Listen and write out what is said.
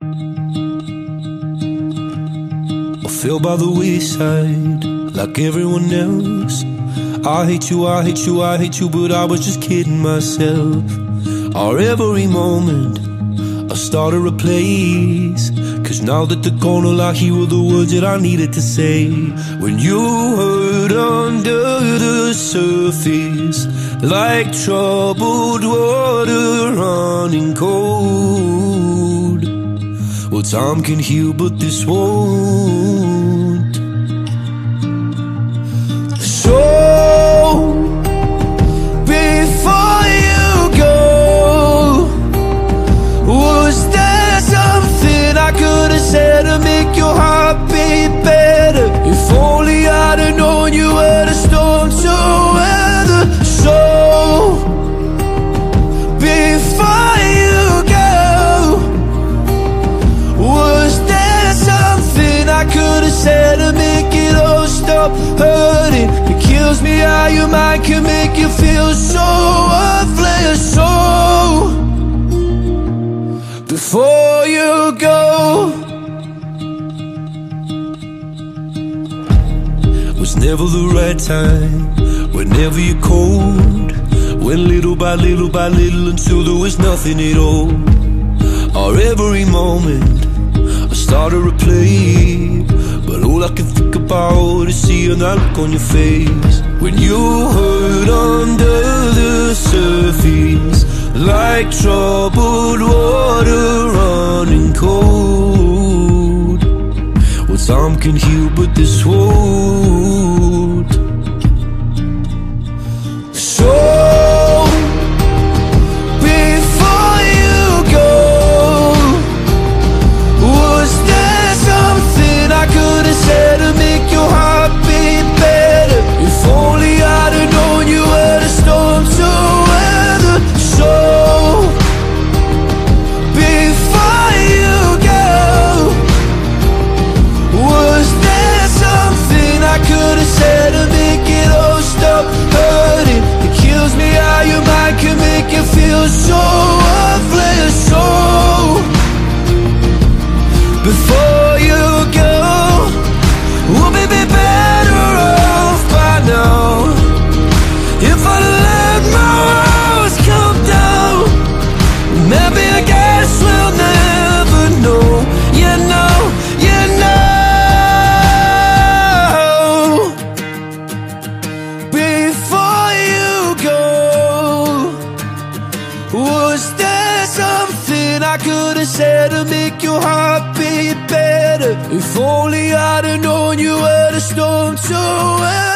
I fell by the wayside like everyone else. I hate you, I hate you, I hate you, but I was just kidding myself. Our every moment, I started a place. Cause now that the corner I hear were the words that I needed to say. When you hurt under the surface, like troubled water running cold. Time can heal, but this won't. So, before you go, was there something I could have said to make your heart beat all hurting? It kills me how your mind can make you feel so worthless. So, before you go, was never the right time. Whenever you're cold, went little by little by little until there was nothing at all. Our every moment, I started to play, but all I can think about seeing that look on your face when you hurt under the surface, like troubled water running cold. Well, time can heal, but this won't. Was there something I could have said to make your heart beat better? If only I'd have known you were the storm to.